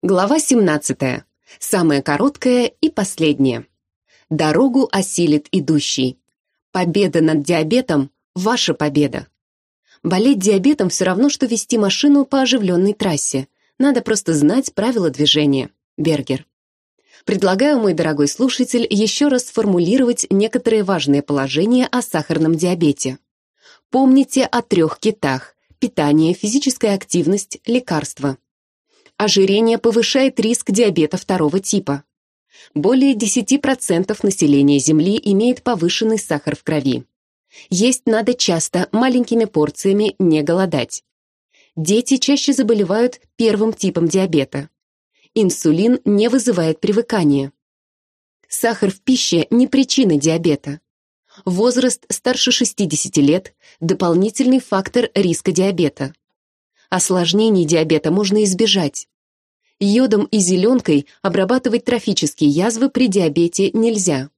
Глава 17. Самая короткая и последняя. Дорогу осилит идущий. Победа над диабетом – ваша победа. Болеть диабетом все равно, что вести машину по оживленной трассе. Надо просто знать правила движения. Бергер. Предлагаю, мой дорогой слушатель, еще раз сформулировать некоторые важные положения о сахарном диабете. Помните о трех китах – питание, физическая активность, лекарства – Ожирение повышает риск диабета второго типа. Более 10% населения Земли имеет повышенный сахар в крови. Есть надо часто, маленькими порциями, не голодать. Дети чаще заболевают первым типом диабета. Инсулин не вызывает привыкания. Сахар в пище не причина диабета. Возраст старше 60 лет – дополнительный фактор риска диабета. Осложнений диабета можно избежать. Йодом и зеленкой обрабатывать трофические язвы при диабете нельзя.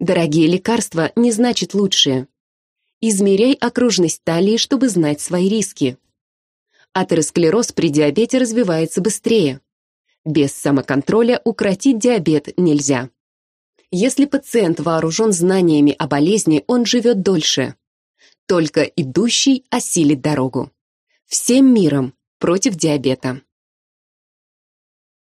Дорогие лекарства не значит лучшие. Измеряй окружность талии, чтобы знать свои риски. Атеросклероз при диабете развивается быстрее. Без самоконтроля укротить диабет нельзя. Если пациент вооружен знаниями о болезни, он живет дольше. Только идущий осилит дорогу. Всем миром против диабета.